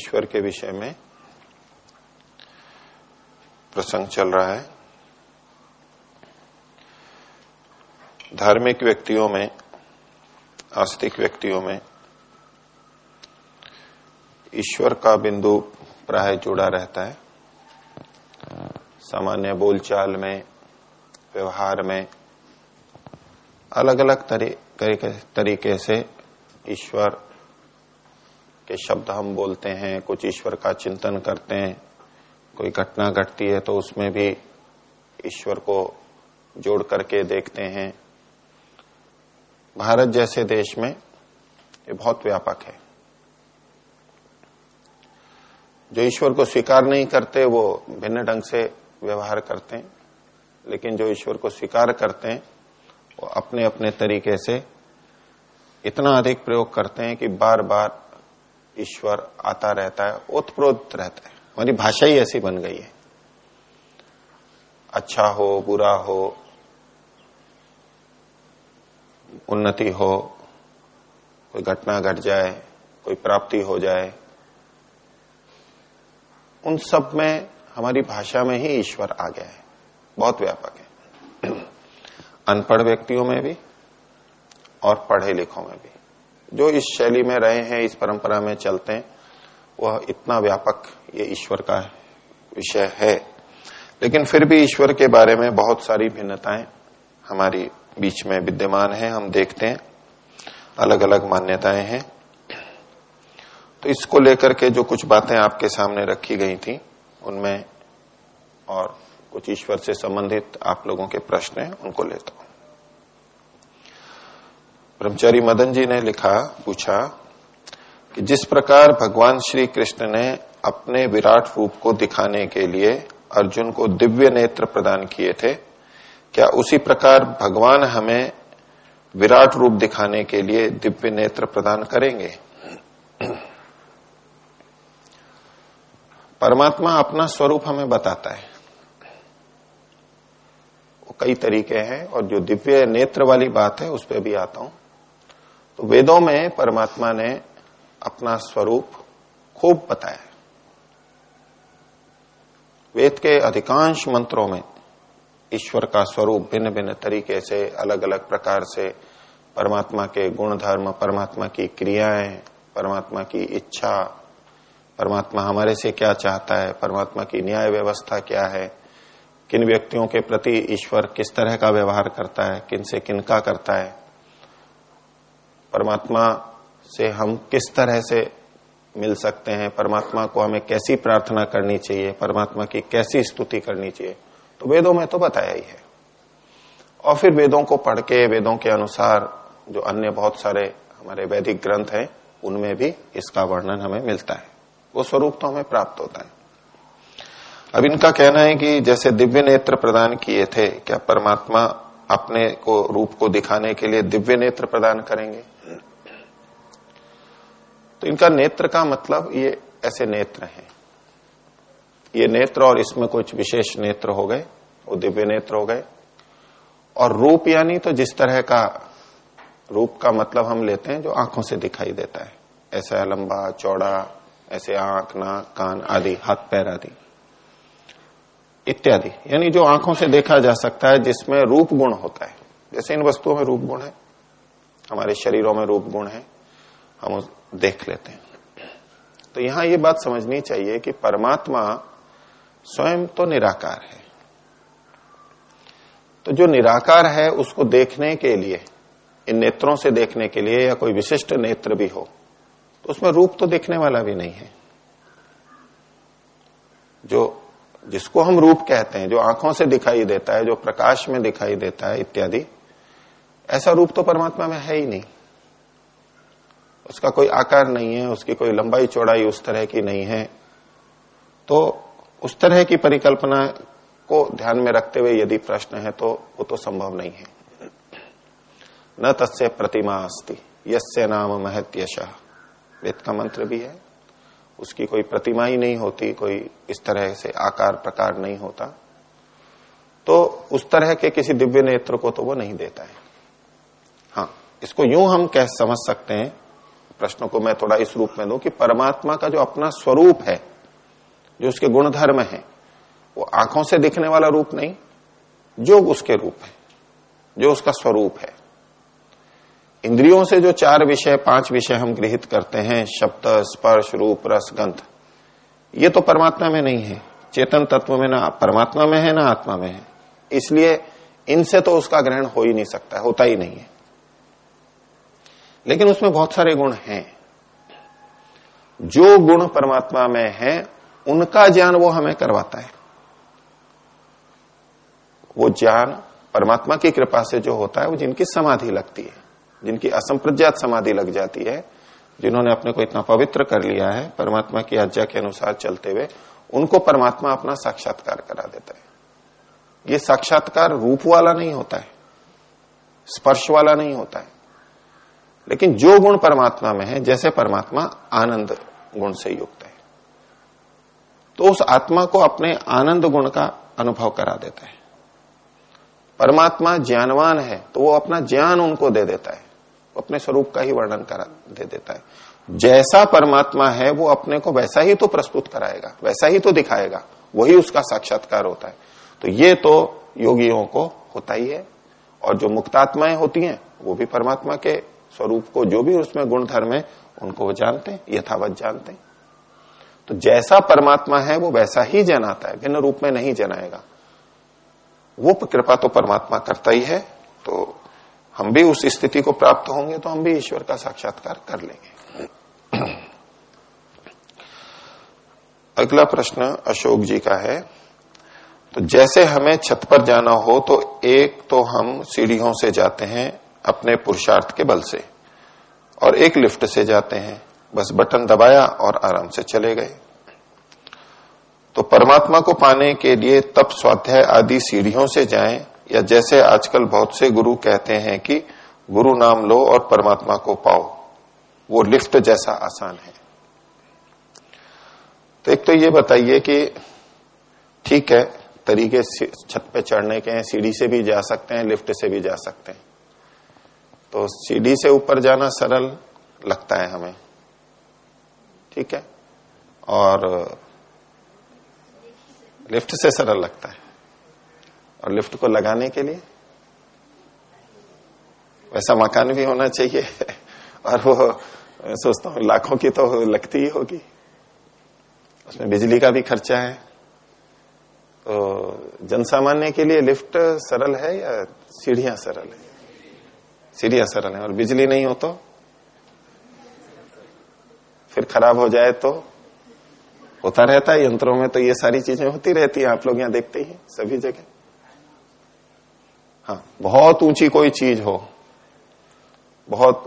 ईश्वर के विषय में प्रसंग चल रहा है। धार्मिक व्यक्तियों में, आस्तिक व्यक्तियों में ईश्वर का बिंदु प्राय जुड़ा रहता है। सामान्य बोलचाल में, व्यवहार में अलग अलग तरीके तरीके से ईश्वर के शब्द हम बोलते हैं, कुछ ईश्वर का चिंतन करते हैं, कोई घटना घटती है तो उसमें भी ईश्वर को जोड़ करके देखते हैं। भारत जैसे देश में ये बहुत व्यापक है। जो ईश्वर को स्वीकार नहीं करते, वो भिन्न ढंग से व्यवहार करते हैं, लेकिन जो ईश्वर को स्वीकार करते हैं, वो अपने अपने तरीके से इतना अधिक प्रयोग करते हैं कि बार बार ईश्वर आता रहता है उत्प्रोत रहता है। हमारी भाषा ही ऐसी बन गई है। अच्छा हो, बुरा हो, उन्नति हो, कोई घटना घट गट जाए, कोई प्राप्ति हो जाए, उन सब में हमारी भाषा में ही ईश्वर आ गया है। बहुत व्यापक है। अनपढ़ व्यक्तियों में भी और पढ़े लिखों में भी। जो इस शैली में रहे हैं, इस परंपरा में चलते हैं, वह इतना व्यापक ये ईश्वर का विषय है। लेकिन फिर भी ईश्वर के बारे में बहुत सारी भिन्नताएँ हमारी बीच में विद्यमान है, हम देखते हैं। अलग अलग मान्यताएँ हैं। तो इसको लेकर के जो कुछ बातें आपके सामने रखी गई थी, उनमें और कुछ ईश्वर से संबंधित आप लोगों के प्रश्न हैं, उनको लेता हूँ। ब्रह्मचारी मदन जी ने लिखा, पूछा कि जिस प्रकार भगवान श्री कृष्ण ने अपने विराट रूप को दिखाने के लिए अर्जुन को दिव्य नेत्र प्रदान किए थे, क्या उसी प्रकार भगवान हमें विराट रूप दिखाने के लिए दिव्य नेत्र प्रदान करेंगे? परमात्मा अपना स्वरूप हमें बताता है। वो कई तरीके हैं और जो दिव्य नेत्र वाली बात है, उस पर भी आता हूँ। वेदों में परमात्मा ने अपना स्वरूप खूब बताया। वेद के अधिकांश मंत्रों में ईश्वर का स्वरूप भिन्न भिन्न तरीके से अलग अलग प्रकार से परमात्मा के गुण धर्म परमात्मा की क्रियाएँ, परमात्मा की इच्छा, परमात्मा हमारे से क्या चाहता है, परमात्मा की न्याय व्यवस्था क्या है, किन व्यक्तियों के प्रति ईश्वर किस तरह का व्यवहार करता है किन से किन का करता है परमात्मा से हम किस तरह से मिल सकते हैं? परमात्मा को हमें कैसी प्रार्थना करनी चाहिए? परमात्मा की कैसी स्तुति करनी चाहिए? तो वेदों में तो बताया ही है। और फिर वेदों को पढ़ के, वेदों के अनुसार जो अन्य बहुत सारे हमारे वैदिक ग्रंथ हैं, उनमें भी इसका वर्णन हमें मिलता है। वो स्वरूप तो हमें प्राप्त होता है। अब इनका कहना है कि जैसे दिव्य नेत्र प्रदान किए थे, क्या परमात्मा अपने को, रूप को दिखाने के लिए दिव्य नेत्र प्रदान करेंगे? तो इनका नेत्र का मतलब ये ऐसे नेत्र हैं। ये नेत्र और इसमें कुछ विशेष नेत्र हो गए, वो दिव्य नेत्र हो गए। और रूप यानी तो जिस तरह का, रूप का मतलब हम लेते हैं जो आँखों से दिखाई देता है। ऐसा लंबा, चौड़ा, ऐसे आँख, नाक, कान आदि, हाथ, पैर आदि। इत्यादि। यानी जो आँखों से देखा जा सकता है जिसमें रूप गुण होता है। जैसे इन वस्तुओं में रूप गुण है। हमारे शरीरों में रूप गुण है। हम देख लेते हैं। तो यहाँ ये बात समझनी चाहिए कि परमात्मा स्वयं तो निराकार है। तो जो निराकार है, उसको देखने के लिए, इन नेत्रों से देखने के लिए या कोई विशिष्ट नेत्र भी हो तो उसमें रूप तो देखने वाला भी नहीं है। जो, जिसको हम रूप कहते हैं, जो आँखों से दिखाई देता है, जो प्रकाश में दिखाई देता है, इत्यादि, ऐसा रूप तो परमात्मा में है ही नहीं। उसका कोई आकार नहीं है, उसकी कोई लंबाई, चौड़ाई उस तरह की नहीं है। तो उस तरह की परिकल्पना को ध्यान में रखते हुए यदि प्रश्न है तो वो तो संभव नहीं है। न तस्य प्रतिमा अस्ति, यस्य नाम महत यश वेद का मंत्र भी है। उसकी कोई प्रतिमा ही नहीं होती, कोई इस तरह से आकार, प्रकार नहीं होता। तो उस तरह के किसी दिव्य नेत्र को तो वो नहीं देता है। हाँ इसको यूँ हम कह समझ सकते हैं प्रश्न को मैं थोड़ा इस रूप में दू कि परमात्मा का जो अपना स्वरूप है, जो उसके गुणधर्म है, वो आँखों से दिखने वाला रूप नहीं, जो उसके रूप है, जो उसका स्वरूप है। इंद्रियों से जो चार विषय, पाँच विषय हम गृहित करते हैं, शब्द, स्पर्श, रूप, रस, गंध, ये तो परमात्मा में नहीं है। चेतन तत्व में ना परमात्मा में है, ना आत्मा में है। इसलिए इनसे तो उसका ग्रहण हो ही नहीं सकता, होता ही नहीं है। लेकिन उसमें बहुत सारे गुण हैं। जो गुण परमात्मा में है, उनका ज्ञान वो हमें करवाता है। वो ज्ञान परमात्मा की कृपा से जो होता है, वो जिनकी समाधि लगती है, जिनकी असंप्रज्ञात समाधि लग जाती है, जिन्होंने अपने को इतना पवित्र कर लिया है, परमात्मा की आज्ञा के अनुसार चलते हुए, उनको परमात्मा अपना साक्षात्कार करा देता है। ये साक्षात्कार रूप वाला नहीं होता है, स्पर्श वाला नहीं होता है। लेकिन जो गुण परमात्मा में है, जैसे परमात्मा आनंद गुण से युक्त है तो उस आत्मा को अपने आनंद गुण का अनुभव करा देता है। परमात्मा ज्ञानवान है तो वो अपना ज्ञान उनको दे देता है अपने स्वरूप का ही वर्णन करा, दे देता है। जैसा परमात्मा है, वो अपने को वैसा ही तो प्रस्तुत कराएगा, वैसा ही तो दिखाएगा, वही उसका साक्षात्कार होता है। तो ये तो योगियों को होता ही है, और जो मुक्तात्माएँ होती हैं, वो भी परमात्मा के स्वरूप को, जो भी उसमें गुण धर्म है, उनको वो जानते हैं, यथावत जानते हैं। तो जैसा परमात्मा है, वो वैसा ही जनाता है, भिन्न रूप में नहीं जनाएगा। वो कृपा तो परमात्मा करता ही है तो हम भी उस स्थिति को प्राप्त होंगे तो हम भी ईश्वर का साक्षात्कार कर लेंगे। अगला प्रश्न अशोक जी का है तो जैसे हमें छत पर जाना हो तो एक तो हम सीढ़ियों से जाते हैं अपने पुरुषार्थ के बल से। और एक लिफ्ट से जाते हैं। बस बटन दबाया और आराम से चले गए। तो परमात्मा को पाने के लिए तप स्वाध्याय आदि सीढ़ियों से जाएँ, या जैसे आजकल बहुत से गुरु कहते हैं कि, गुरु नाम लो और परमात्मा को पाओ। वो लिफ्ट जैसा आसान है। तो एक तो ये बताइए कि ठीक है, तरीके छत पे चढ़ने के हैं, सीढ़ी से भी जा सकते हैं, लिफ्ट से भी जा सकते हैं। तो सीढ़ी से ऊपर जाना सरल लगता है हमें। ठीक है? और लिफ्ट से सरल लगता है। और लिफ्ट को लगाने के लिए वैसा मकान भी होना चाहिए। और वो सोचता हूँ, लाखों की तो लगती ही होगी। उसमें बिजली का भी खर्चा है। तो जनसामान्य के लिए लिफ्ट सरल है या सीढ़ियाँ सरल है? सीढ़ियाँ सरल है और बिजली नहीं हो तो? फिर खराब हो जाए तो? होता रहता है यंत्रों में तो ये सारी चीज़ें होती रहती है, आप लोग यहाँ देखते ही सभी जगह। हाँ बहुत ऊँची कोई चीज़ हो, बहुत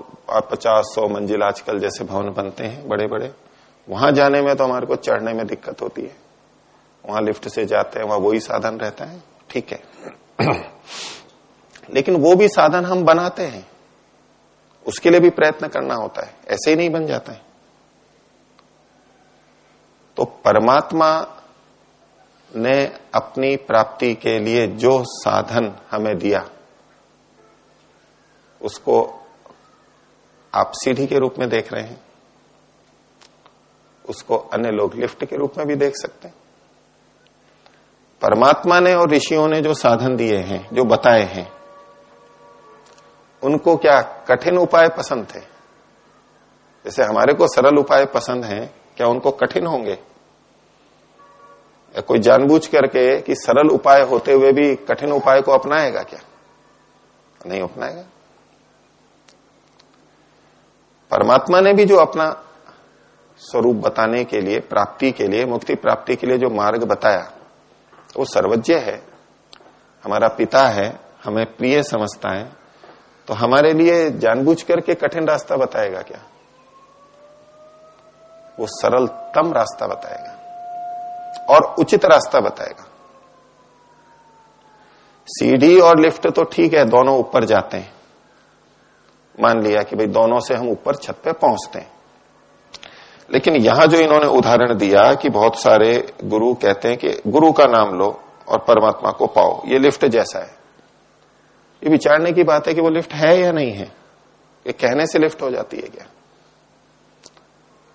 पचास, सौ मंजिल आजकल जैसे भवन बनते हैं बड़े बड़े वहाँ जाने में तो हमारे को चढ़ने में दिक्कत होती है। वहाँ लिफ्ट से जाते हैं, वहाँ वही साधन रहता है, ठीक है। लेकिन वो भी साधन हम बनाते हैं। उसके लिए भी प्रयत्न करना होता है। ऐसे ही नहीं बन जाता है। तो परमात्मा ने अपनी प्राप्ति के लिए जो साधन हमें दिया, उसको आप सीढ़ी के रूप में देख रहे हैं। उसको अन्य लोग लिफ्ट के रूप में भी देख सकते हैं। परमात्मा ने और ऋषियों ने जो साधन दिए हैं, जो बताए हैं उनको क्या कठिन उपाय पसंद थे? जैसे हमारे को सरल उपाय पसंद हैं, क्या उनको कठिन होंगे? या कोई जानबूझ करके कि सरल उपाय होते हुए भी कठिन उपाय को अपनाएगा क्या? नहीं अपनाएगा। परमात्मा ने भी जो अपना स्वरूप बताने के लिए, प्राप्ति के लिए, मुक्ति प्राप्ति के लिए जो मार्ग बताया, वो सर्वज्ञ है। हमारा पिता है, हमें प्रिय समझता है। तो हमारे लिए जानबूझ करके कठिन रास्ता बताएगा क्या? वो सरलतम रास्ता बताएगा और उचित रास्ता बताएगा। सीढ़ी और लिफ्ट तो ठीक है, दोनों ऊपर जाते हैं। मान लिया कि भाई दोनों से हम ऊपर छत पे पहुँचते हैं। लेकिन यहाँ जो इन्होंने उदाहरण दिया कि बहुत सारे गुरु कहते हैं कि गुरु का नाम लो और परमात्मा को पाओ, ये लिफ्ट जैसा है। ये विचारने की बात है कि वो लिफ्ट है या नहीं है? ये कहने से लिफ्ट हो जाती है क्या?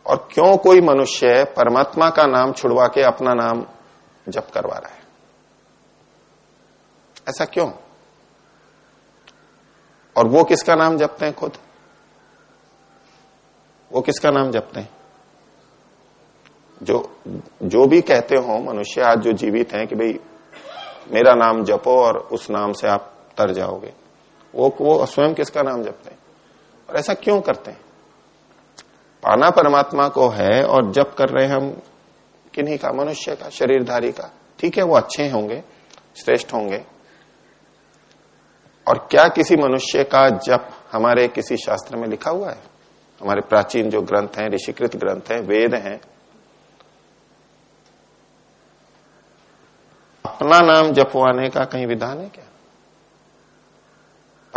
और क्यों कोई मनुष्य परमात्मा का नाम छुड़वा के अपना नाम जप करवा रहा है? ऐसा क्यों? और वो किसका नाम जपते हैं खुद? वो किसका नाम जपते हैं? जो जो भी कहते हो, मनुष्य आज जो जीवित हैं कि भाई, मेरा नाम जपो और उस नाम से आप तर जाओगे। वो वो स्वयं किसका नाम जपते हैं? और ऐसा क्यों करते हैं? पाना परमात्मा को है और जप कर रहे हम किन्हीं का? मनुष्य का, शरीरधारी का। ठीक है, वो अच्छे होंगे, श्रेष्ठ होंगे। और क्या किसी मनुष्य का जप हमारे किसी शास्त्र में लिखा हुआ है? हमारे प्राचीन जो ग्रंथ हैं, ऋषिकृत ग्रंथ हैं, वेद हैं। अपना नाम जपवाने का कहीं विधान है क्या?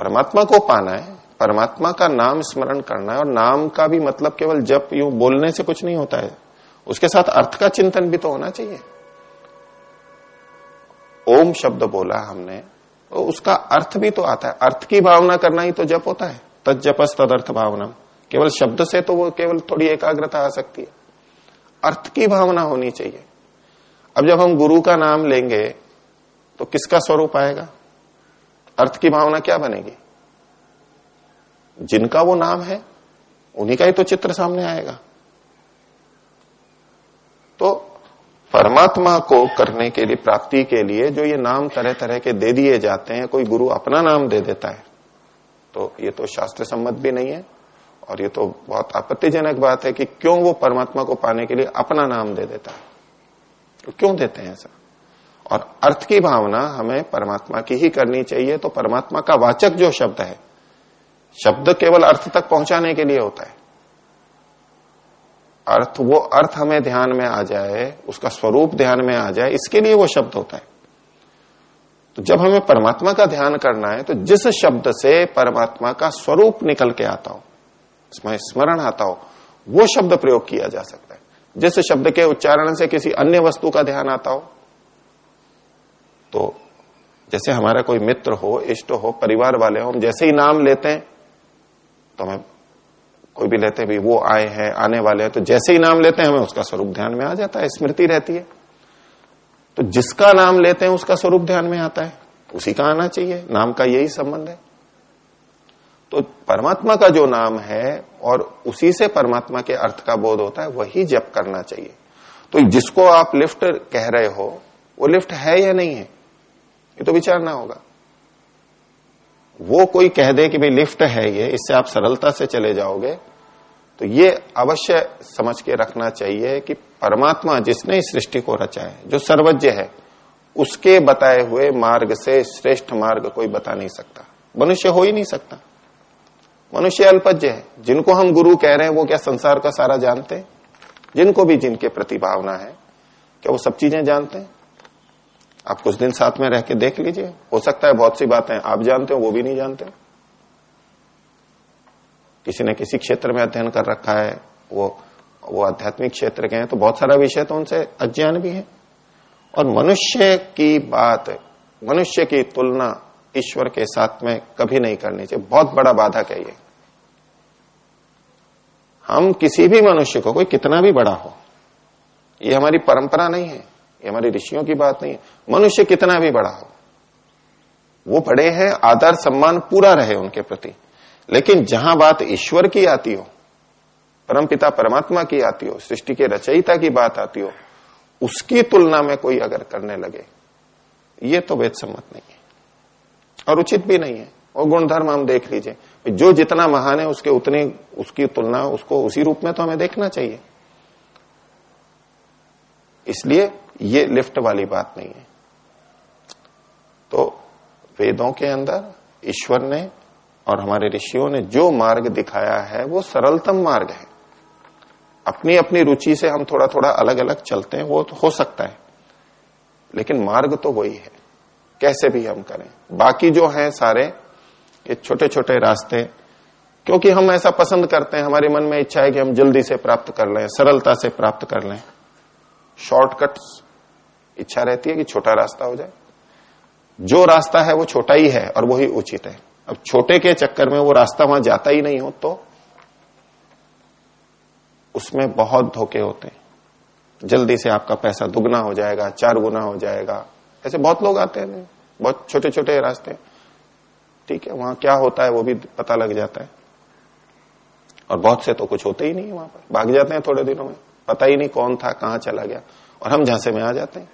परमात्मा को पाना है, परमात्मा का नाम स्मरण करना है, और नाम का भी मतलब केवल जप यूँ बोलने से कुछ नहीं होता है। उसके साथ अर्थ का चिंतन भी तो होना चाहिए। ओम शब्द बोला हमने तो उसका अर्थ भी तो आता है। अर्थ की भावना करना ही तो जप होता है। तद तजपस तदर्थ भावना केवल शब्द से तो वो केवल थोड़ी एकाग्रता आ सकती है। अर्थ की भावना होनी चाहिए। अब जब हम गुरु का नाम लेंगे तो किसका स्वरूप आएगा? अर्थ की भावना क्या बनेगी? जिनका वो नाम है, उन्हीं का ही तो चित्र सामने आएगा। तो परमात्मा को करने के लिए, प्राप्ति के लिए जो ये नाम तरह तरह के दे दिए जाते हैं, कोई गुरु अपना नाम दे देता है तो ये तो शास्त्र सम्मत भी नहीं है। और ये तो बहुत आपत्तिजनक बात है कि क्यों वो परमात्मा को पाने के लिए अपना नाम दे देता है? तो क्यों देते हैं ऐसा? और अर्थ की भावना हमें परमात्मा की ही करनी चाहिए तो परमात्मा का वाचक जो शब्द है, शब्द केवल अर्थ तक पहुँचाने के लिए होता है। अर्थ, वो अर्थ हमें ध्यान में आ जाए, उसका स्वरूप ध्यान में आ जाए, इसके लिए वो शब्द होता है। तो जब हमें परमात्मा का ध्यान करना है तो जिस शब्द से परमात्मा का स्वरूप निकल के आता हो, इसमें स्मरण आता हो, वो शब्द प्रयोग किया जा सकता है। जिस शब्द के उच्चारण से किसी अन्य वस्तु का ध्यान आता हो तो जैसे हमारा कोई मित्र हो, इष्ट हो, परिवार वाले हो, हम जैसे ही नाम लेते हैं तो हमें कोई भी लेते भी वो आए हैं, आने वाले हैं तो जैसे ही नाम लेते हैं, हमें उसका स्वरूप ध्यान में आ जाता है, स्मृति रहती है। तो जिसका नाम लेते हैं, उसका स्वरूप ध्यान में आता है। उसी का आना चाहिए, नाम का यही संबंध है। तो परमात्मा का जो नाम है, और उसी से परमात्मा के अर्थ का बोध होता है, वही जप करना चाहिए। तो जिसको आप लिफ्ट कह रहे हो, वो लिफ्ट है या नहीं है? ये तो विचारना होगा। वो कोई कह दे कि भाई लिफ्ट है ये, इससे आप सरलता से चले जाओगे तो ये अवश्य समझ के रखना चाहिए कि परमात्मा जिसने इस सृष्टि को रचा है, जो सर्वज्ञ है, उसके बताए हुए मार्ग से श्रेष्ठ मार्ग कोई बता नहीं सकता। मनुष्य हो ही नहीं सकता। मनुष्य अल्पज्ञ है। जिनको हम गुरु कह रहे हैं, वो क्या संसार का सारा जानते हैं? जिनको भी जिनके प्रति भावना है, क्या वो सब चीज़ें जानते हैं? आप कुछ दिन साथ में रह के देख लीजिए। हो सकता है बहुत सी बातें आप जानते हो, वो भी नहीं जानते। किसी ने किसी क्षेत्र में अध्ययन कर रखा है, वो वो आध्यात्मिक क्षेत्र के हैं तो बहुत सारा विषय तो उनसे अज्ञान भी है। और मनुष्य की बात, मनुष्य की तुलना ईश्वर के साथ में कभी नहीं करनी चाहिए। बहुत बड़ा बाधा है ये। हम किसी भी मनुष्य को, कोई कितना भी बड़ा हो, ये हमारी परंपरा नहीं है। ये हमारी ऋषियों की बात नहीं है। मनुष्य कितना भी बड़ा हो, वो बड़े हैं, आदर सम्मान पूरा रहे उनके प्रति। लेकिन जहाँ बात ईश्वर की आती हो, परमपिता परमात्मा की आती हो, सृष्टि के रचयिता की बात आती हो, उसकी तुलना में कोई अगर करने लगे, ये तो वेद सम्मत नहीं है। और उचित भी नहीं है। और गुणधर्म हम देख लीजिए, जो जितना महान है, उसके उतनी, उसकी तुलना, उसको उसी रूप में तो हमें देखना चाहिए। इसलिए ये लिफ्ट वाली बात नहीं है। तो वेदों के अंदर ईश्वर ने और हमारे ऋषियों ने जो मार्ग दिखाया है, वो सरलतम मार्ग है। अपनी अपनी रुचि से हम थोड़ा थोड़ा अलग अलग चलते हैं, वो तो हो सकता है। लेकिन मार्ग तो वही है। कैसे भी हम करें। बाकी जो है सारे, ये छोटे छोटे रास्ते, क्योंकि हम ऐसा पसंद करते हैं, हमारे मन में इच्छा है कि हम जल्दी से प्राप्त कर लें, सरलता से प्राप्त कर लें। शॉर्टकट्स इच्छा रहती है कि छोटा रास्ता हो जाए। जो रास्ता है वो छोटा ही है और वही उचित है। अब छोटे के चक्कर में वो रास्ता वहाँ जाता ही नहीं हो तो उसमें बहुत धोखे होते हैं। जल्दी से आपका पैसा दुगना हो जाएगा, चार गुना हो जाएगा। ऐसे बहुत लोग आते हैं, बहुत छोटे छोटे रास्ते। ठीक है, वहाँ क्या होता है वो भी पता लग जाता है। और बहुत से तो कुछ होते ही नहीं है वहाँ पर। भाग जाते हैं थोड़े दिनों में। पता ही नहीं कौन था, कहाँ चला गया। और हम झांसे में आ जाते हैं।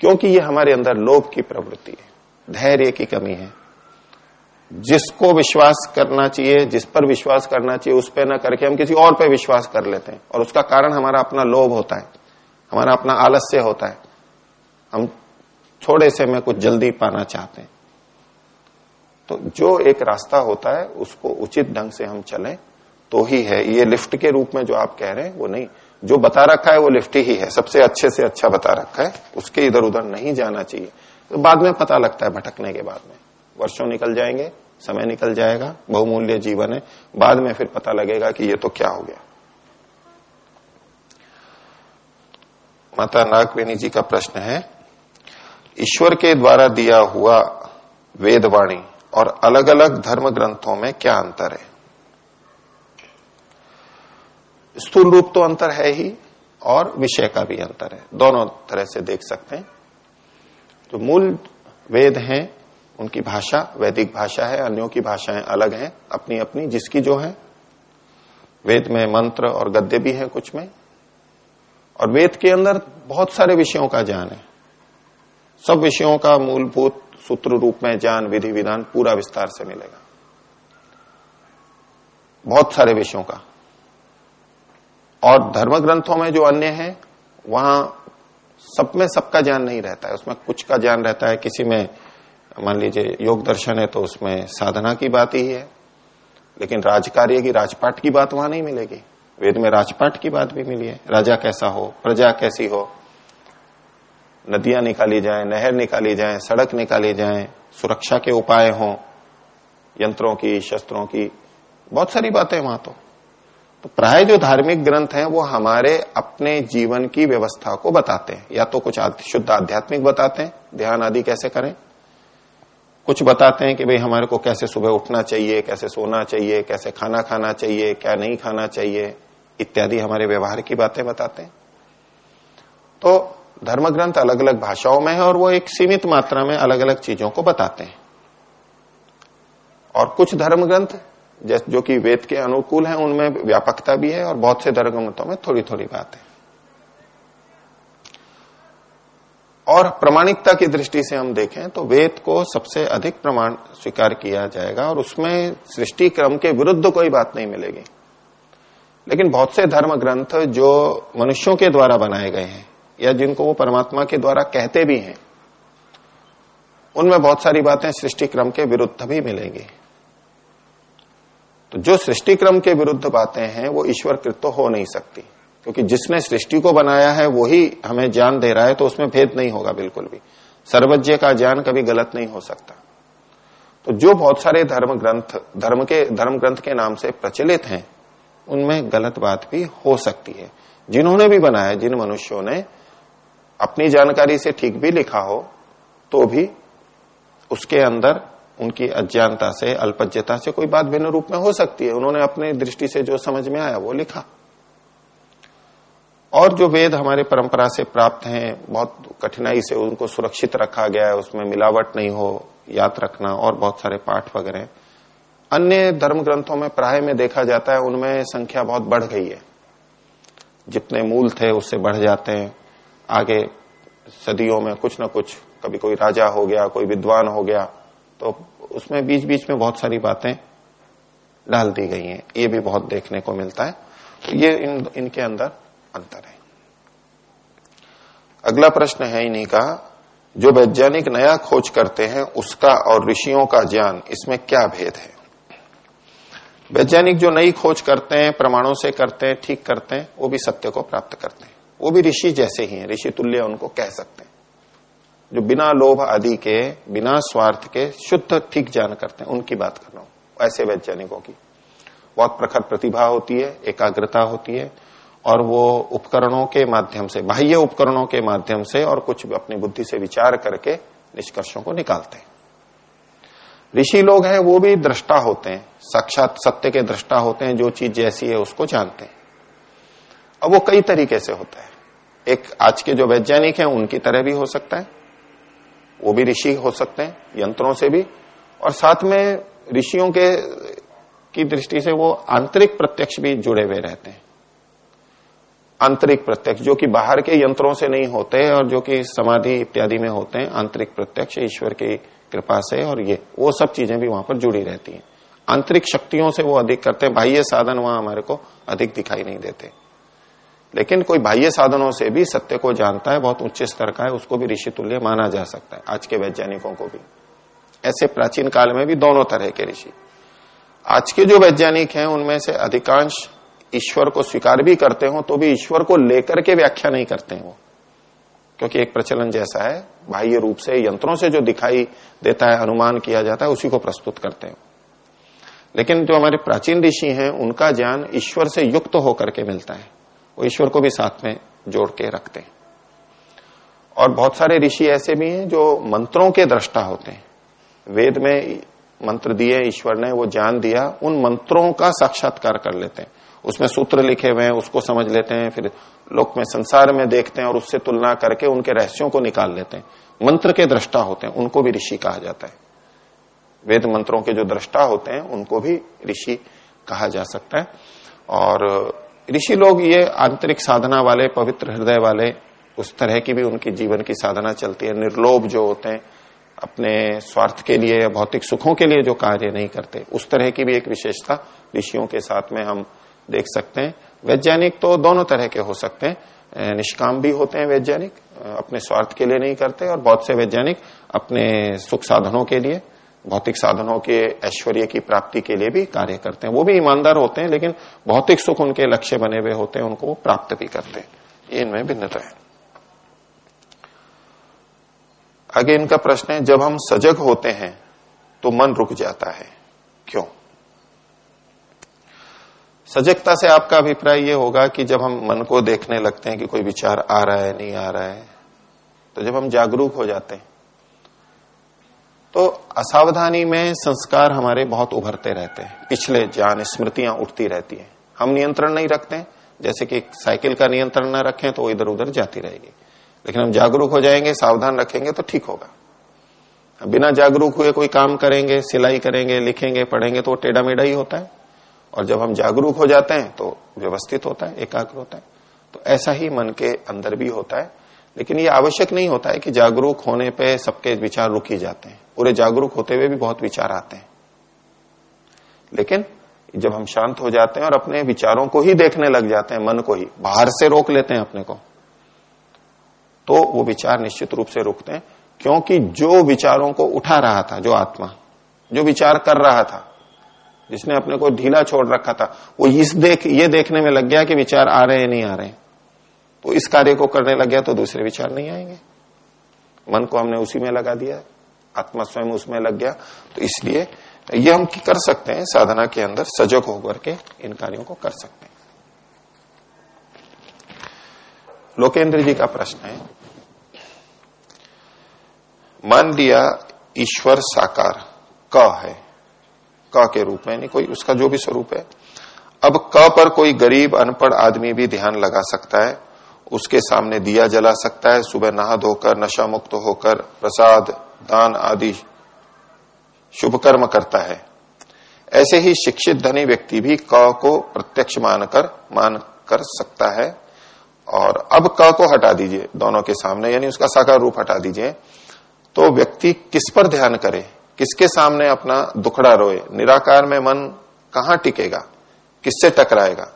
क्योंकि ये हमारे अंदर लोभ की प्रवृत्ति है, धैर्य की कमी है। जिसको विश्वास करना चाहिए, जिस पर विश्वास करना चाहिए, उस पर न करके हम किसी और पे विश्वास कर लेते हैं। और उसका कारण हमारा अपना लोभ होता है, हमारा अपना आलस्य होता है। हम थोड़े से में कुछ जल्दी पाना चाहते हैं। तो जो एक रास्ता होता है, उसको उचित ढंग से हम चलें तो ही है। ये लिफ्ट के रूप में जो आप कह रहे हैं, वो नहीं। जो बता रखा है वो लिफ्ट ही है। सबसे अच्छे से अच्छा बता रखा है। उसके इधर उधर नहीं जाना चाहिए। तो बाद में पता लगता है भटकने के बाद में। वर्षों निकल जाएँगे, समय निकल जाएगा, बहुमूल्य जीवन है। बाद में फिर पता लगेगा कि ये तो क्या हो गया। माता नागवेणी जी का प्रश्न है, ईश्वर के द्वारा दिया हुआ वेदवाणी और अलग अलग धर्म ग्रंथों में क्या अंतर है? स्थूल रूप तो अंतर है ही, और विषय का भी अंतर है। दोनों तरह से देख सकते हैं। जो मूल वेद हैं, उनकी भाषा वैदिक भाषा है, अन्यों की भाषाएँ अलग हैं अपनी अपनी जिसकी जो है। वेद में मंत्र और गद्य भी है कुछ में। और वेद के अंदर बहुत सारे विषयों का ज्ञान है। सब विषयों का मूलभूत सूत्र रूप में ज्ञान, विधि, विधान पूरा विस्तार से मिलेगा। बहुत सारे विषयों का। और धर्म ग्रंथों में जो अन्य है, वहाँ सब में सबका ज्ञान नहीं रहता है। उसमें कुछ का ज्ञान रहता है। किसी में, मान लीजिए, योग दर्शन है तो उसमें साधना की बात ही है। लेकिन राजकार्य की राजपाट की बात वहाँ नहीं मिलेगी। वेद में राजपाट की बात भी मिली है। राजा कैसा हो? प्रजा कैसी हो? नदियाँ निकाली जाए, नहर निकाली जाए, सड़क निकाली जाए, सुरक्षा के उपाय हों, यंत्रों की, शस्त्रों की, बहुत सारी बातें वहाँ तो। तो प्राय जो धार्मिक ग्रंथ हैं, वो हमारे अपने जीवन की व्यवस्था को बताते हैं। या तो कुछ शुद्ध आध्यात्मिक बताते हैं, ध्यान आदि कैसे करें? कुछ बताते हैं कि भाई हमारे को कैसे सुबह उठना चाहिए, कैसे सोना चाहिए, कैसे खाना खाना चाहिए, क्या नहीं खाना चाहिए, इत्यादि हमारे व्यवहार की बातें बताते हैं। तो धर्म ग्रंथ अलग अलग भाषाओं में है और वो एक सीमित मात्रा में अलग अलग चीज़ों को बताते हैं। और कुछ धर्म ग्रंथ जो कि वेद के अनुकूल है, उनमें व्यापकता भी है और बहुत से धर्म ग्रंथों में थोड़ी थोड़ी बात है। और प्रमाणिकता की दृष्टि से हम देखें तो वेद को सबसे अधिक प्रमाण स्वीकार किया जाएगा और उसमें सृष्टि क्रम के विरुद्ध कोई बात नहीं मिलेगी। लेकिन बहुत से धर्म ग्रंथ जो मनुष्यों के द्वारा बनाए गए हैं या जिनको वो परमात्मा के द्वारा कहते भी हैं, उनमें बहुत सारी बातें सृष्टि क्रम के विरुद्ध भी मिलेंगी। तो जो सृष्टि क्रम के विरुद्ध बातें हैं, वो ईश्वर कृत तो हो नहीं सकती। क्योंकि जिसने सृष्टि को बनाया है वही हमें ज्ञान दे रहा है तो उसमें भेद नहीं होगा बिल्कुल भी। सर्वज्ञ का ज्ञान कभी गलत नहीं हो सकता। तो जो बहुत सारे धर्म ग्रंथ, धर्म के, धर्म ग्रंथ के नाम से प्रचलित हैं, उनमें गलत बात भी हो सकती है। जिन्होंने भी बनाया, जिन मनुष्यों ने अपनी जानकारी से ठीक भी लिखा हो तो भी उसके अंदर उनकी अज्ञानता से, अल्पज्यता से कोई बात भिन्न रूप में हो सकती है। उन्होंने अपने दृष्टि से जो समझ में आया, वो लिखा। और जो वेद हमारे परंपरा से प्राप्त हैं, बहुत कठिनाई से उनको सुरक्षित रखा गया है, उसमें मिलावट नहीं हो, याद रखना और बहुत सारे पाठ वगैरह। अन्य धर्म ग्रंथों में प्राय में देखा जाता है, उनमें संख्या बहुत बढ़ गई है। जितने मूल थे, उससे बढ़ जाते हैं। आगे सदियों में कुछ ना कुछ, कभी कोई राजा हो गया, कोई विद्वान हो गया तो उसमें बीच बीच में बहुत सारी बातें डाल दी गई हैं। ये भी बहुत देखने को मिलता है। तो ये इन, इनके अंदर अंतर है। अगला प्रश्न है इन्हीं का। जो वैज्ञानिक नया खोज करते हैं, उसका और ऋषियों का ज्ञान, इसमें क्या भेद है? वैज्ञानिक जो नई खोज करते हैं, प्रमाणों से करते हैं, ठीक करते हैं, वो भी सत्य को प्राप्त करते हैं। वो भी ऋषि जैसे ही हैं। ऋषि तुल्य उनको कह सकते हैं। जो बिना लोभ आदि के, बिना स्वार्थ के शुद्ध, ठीक जान करते हैं, उनकी बात कर रहा हूँ। ऐसे वैज्ञानिकों की। बहुत प्रखर प्रतिभा होती है, एकाग्रता होती है, और वो उपकरणों के माध्यम से, बाह्य उपकरणों के माध्यम से और कुछ अपनी बुद्धि से विचार करके निष्कर्षों को निकालते हैं। ऋषि लोग हैं, वो भी दृष्टा होते हैं, साक्षात सत्य के दृष्टा होते हैं, जो चीज़ जैसी है उसको जानते हैं। अब वो कई तरीके से होता है। एक आज के जो वैज्ञानिक हैं, उनकी तरह भी हो सकता है वो भी ऋषि हो सकते हैं, यंत्रों से भी। और साथ में ऋषियों के, की दृष्टि से वो आंतरिक प्रत्यक्ष भी जुड़े हुए रहते हैं। आंतरिक प्रत्यक्ष, जो कि बाहर के यंत्रों से नहीं होते और जो कि समाधि इत्यादि में होते हैं, आंतरिक प्रत्यक्ष, ईश्वर की कृपा से और ये, वो सब चीज़ें भी वहाँ पर जुड़ी रहती हैं। आंतरिक शक्तियों से वो अधिक करते हैं। बाह्य साधन वहाँ हमारे को अधिक दिखाई नहीं देते। लेकिन कोई बाह्य साधनों से भी सत्य को जानता है, बहुत उच्च स्तर का है, उसको भी ऋषि तुल्य माना जा सकता है, आज के वैज्ञानिकों को भी। ऐसे प्राचीन काल में भी दोनों तरह के ऋषि। आज के जो वैज्ञानिक हैं, उनमें से अधिकांश ईश्वर को स्वीकार भी करते हो तो भी ईश्वर को लेकर के व्याख्या नहीं करते हैं। वो क्योंकि एक प्रचलन जैसा है, बाह्य रूप से यंत्रों से जो दिखाई देता है, अनुमान किया जाता है, उसी को प्रस्तुत करते हैं। लेकिन जो हमारे प्राचीन ऋषि हैं, उनका ज्ञान ईश्वर से युक्त होकर के मिलता है। वो ईश्वर को भी साथ में जोड़ के रखते हैं। और बहुत सारे ऋषि ऐसे भी हैं जो मंत्रों के दृष्टा होते हैं। वेद में मंत्र दिए, ईश्वर ने वो ज्ञान दिया, उन मंत्रों का साक्षात्कार कर लेते हैं। उसमें सूत्र लिखे हुए हैं, उसको समझ लेते हैं, फिर लोक में संसार में देखते हैं और उससे तुलना करके उनके रहस्यों को निकाल लेते हैं। मंत्र के दृष्टा होते हैं, उनको भी ऋषि कहा जाता है। वेद मंत्रों के जो दृष्टा होते हैं, उनको भी ऋषि कहा जा सकता है। और ऋषि लोग ये आंतरिक साधना वाले, पवित्र हृदय वाले, उस तरह की भी उनकी जीवन की साधना चलती है। निर्लोभ जो होते हैं, अपने स्वार्थ के लिए या भौतिक सुखों के लिए जो कार्य नहीं करते, उस तरह की भी एक विशेषता ऋषियों के साथ में हम देख सकते हैं। वैज्ञानिक तो दोनों तरह के हो सकते हैं। निष्काम भी होते हैं वैज्ञानिक, अपने स्वार्थ के लिए नहीं करते, और बहुत से वैज्ञानिक अपने सुख साधनों के लिए भौतिक साधनों के ऐश्वर्य की प्राप्ति के लिए भी कार्य करते हैं। वो भी ईमानदार होते हैं, लेकिन भौतिक सुख उनके लक्ष्य बने हुए होते हैं, उनको प्राप्त भी करते हैं। इनमें भिन्नता है। आगे इनका प्रश्न है, जब हम सजग होते हैं तो मन रुक जाता है। क्यों? सजगता से आपका अभिप्राय यह होगा कि जब हम मन को देखने लगते हैं कि कोई विचार आ रहा है, नहीं आ रहा है तो जब हम जागरूक हो जाते हैं तो असावधानी में संस्कार हमारे बहुत उभरते रहते हैं। पिछले ज्ञान स्मृतियाँ उठती रहती हैं। हम नियंत्रण नहीं रखते। जैसे कि साइकिल का नियंत्रण न रखें तो इधर उधर जाती रहेगी। लेकिन हम जागरूक हो जाएँगे, सावधान रखेंगे तो ठीक होगा। बिना जागरूक हुए कोई काम करेंगे, सिलाई करेंगे, लिखेंगे, पढ़ेंगे तो टेढ़ा मेढ़ा ही होता है। और जब हम जागरूक हो जाते हैं तो व्यवस्थित होता है, एकाग्र होता है। तो ऐसा ही मन के अंदर भी होता है। लेकिन ये आवश्यक नहीं होता है कि जागरूक होने पे सबके विचार रुक ही जाते हैं। पूरे जागरूक होते हुए भी बहुत विचार आते हैं। लेकिन जब हम शांत हो जाते हैं और अपने विचारों को ही देखने लग जाते हैं, मन को ही, बाहर से रोक लेते हैं अपने को तो वो विचार निश्चित रूप से रुकते हैं, क्योंकि जो विचारों को उठा रहा था, जो आत्मा, जो विचार कर रहा था, जिसने अपने को ढीला छोड़ रखा था, वो इस देख, ये देखने में लग गया कि विचार आ रहे हैं नहीं आ रहे तो इस कार्य को करने लग गया तो दूसरे विचार नहीं आएँगे। मन को हमने उसी में लगा दिया, आत्मा स्वयं उसमें लग गया तो इसलिए ये हम कर सकते हैं, साधना के अंदर सजग होकर के इन कार्यों को कर सकते हैं। लोकेंद्र जी का प्रश्न है, मान लिया ईश्वर साकार क है, क के रूप में, यानी कोई उसका जो भी स्वरूप है, अब क पर कोई गरीब, अनपढ़ आदमी भी ध्यान लगा सकता है उसके सामने दिया जला सकता है। सुबह नहा धोकर, नशा मुक्त होकर, प्रसाद, दान आदि शुभ कर्म करता है। ऐसे ही शिक्षित धनी व्यक्ति भी क को प्रत्यक्ष मानकर मान कर सकता है। और अब क को हटा दीजिए दोनों के सामने, यानी उसका साकार रूप हटा दीजिए। तो व्यक्ति किस पर ध्यान करे? किसके सामने अपना दुखड़ा रोए? निराकार में मन कहाँ टिकेगा? किससे टकराएगा?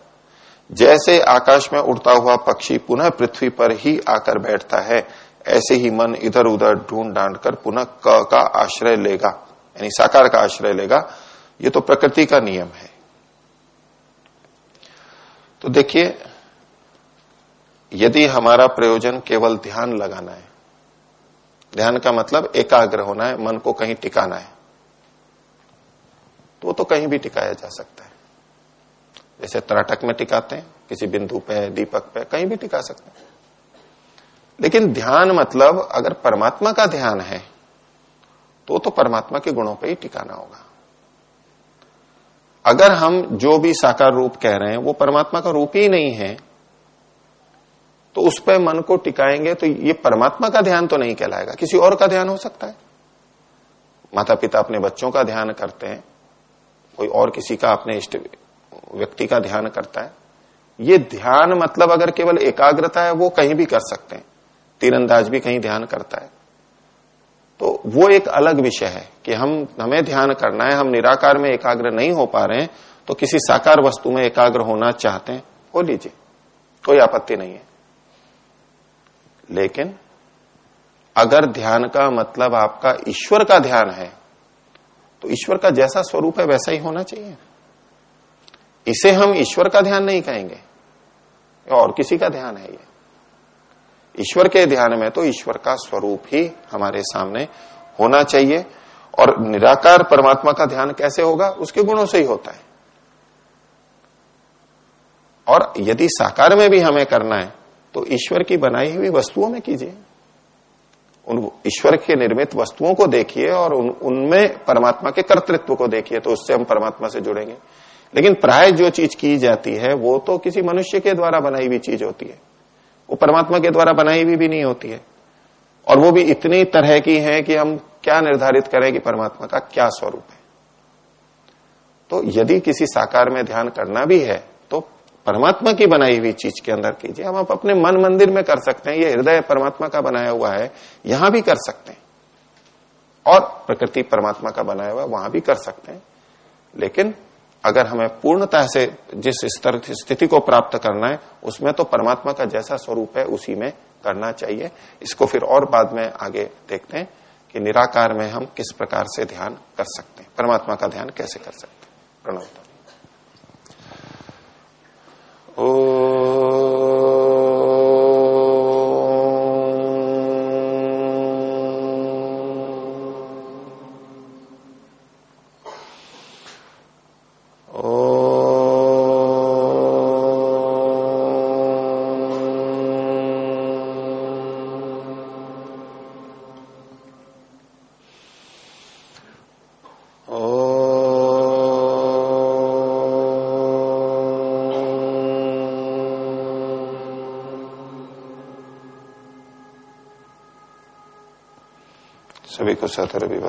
जैसे आकाश में उड़ता हुआ पक्षी पुनः पृथ्वी पर ही आकर बैठता है, ऐसे ही मन इधर उधर ढूंढ डांड कर पुनः क का आश्रय लेगा। यानी साकार का आश्रय लेगा। ये तो प्रकृति का नियम है। तो देखिए, यदि हमारा प्रयोजन केवल ध्यान लगाना है, ध्यान का मतलब एकाग्र होना है, मन को कहीं टिकाना है तो तो कहीं भी टिकाया जा सकता है। जैसे तराटक में टिकाते हैं, किसी बिंदु पे दीपक पे कहीं भी टिका सकते हैं। लेकिन ध्यान मतलब अगर परमात्मा का ध्यान है तो तो परमात्मा के गुणों पे ही टिकाना होगा। अगर हम जो भी साकार रूप कह रहे हैं, वो परमात्मा का रूप ही नहीं है तो उस पर मन को टिकाएँगे तो ये परमात्मा का ध्यान तो नहीं कहलाएगा। किसी और का ध्यान हो सकता है। माता पिता अपने बच्चों का ध्यान करते हैं, कोई और किसी का अपने इष्ट व्यक्ति का ध्यान करता है। ये ध्यान मतलब अगर केवल एकाग्रता है, वो कहीं भी कर सकते हैं। तीरंदाज भी कहीं ध्यान करता है। तो वो एक अलग विषय है कि हम, हमें ध्यान करना है, हम निराकार में एकाग्र नहीं हो पा रहे हैं तो किसी साकार वस्तु में एकाग्र होना चाहते हैं, हो लीजिए, कोई आपत्ति नहीं है। लेकिन अगर ध्यान का मतलब आपका ईश्वर का ध्यान है तो ईश्वर का जैसा स्वरूप है, वैसा ही होना चाहिए। इसे हम ईश्वर का ध्यान नहीं कहेंगे। और किसी का ध्यान है ये। ईश्वर के ध्यान में तो ईश्वर का स्वरूप ही हमारे सामने होना चाहिए। और निराकार परमात्मा का ध्यान कैसे होगा? उसके गुणों से ही होता है। और यदि साकार में भी हमें करना है तो ईश्वर की बनाई हुई वस्तुओं में कीजिए। उन ईश्वर के निर्मित वस्तुओं को देखिए और उन, उनमें परमात्मा के कर्तृत्व को देखिए तो उससे हम परमात्मा से जुड़ेंगे। लेकिन प्राय जो चीज़ की जाती है, वो तो किसी मनुष्य के द्वारा बनाई हुई चीज़ होती है। वो परमात्मा के द्वारा बनाई हुई भी नहीं होती है। और वो भी इतनी तरह की है कि हम क्या निर्धारित करें कि परमात्मा का क्या स्वरूप है। तो यदि किसी साकार में ध्यान करना भी है तो परमात्मा की बनाई हुई चीज़ के अंदर कीजिए। हम आप अपने मन मंदिर में कर सकते हैं, ये हृदय परमात्मा का बनाया हुआ है, यहाँ भी कर सकते हैं। और प्रकृति परमात्मा का बनाया हुआ वहाँ भी कर सकते हैं। लेकिन अगर हमें पूर्णतः से जिस स्तर, स्थिति को प्राप्त करना है, उसमें तो परमात्मा का जैसा स्वरूप है, उसी में करना चाहिए। इसको फिर और बाद में आगे देखते हैं कि निराकार में हम किस प्रकार से ध्यान कर सकते हैं। परमात्मा का ध्यान कैसे कर सकते हैं? प्रणव। को सतर